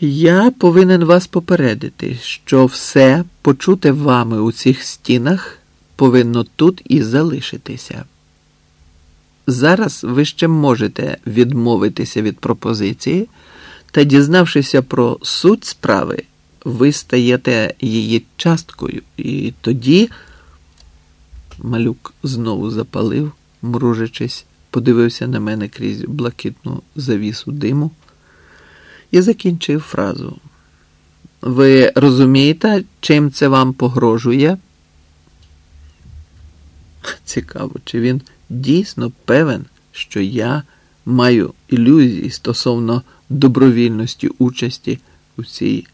Я повинен вас попередити, що все, почуте вами у цих стінах, повинно тут і залишитися. Зараз ви ще можете відмовитися від пропозиції, та, дізнавшися про суть справи, ви стаєте її часткою, і тоді малюк знову запалив, мружачись, подивився на мене крізь блакитну завісу диму і закінчив фразу. Ви розумієте, чим це вам погрожує? Цікаво, чи він дійсно певен, що я маю ілюзії стосовно добровільності участі у цій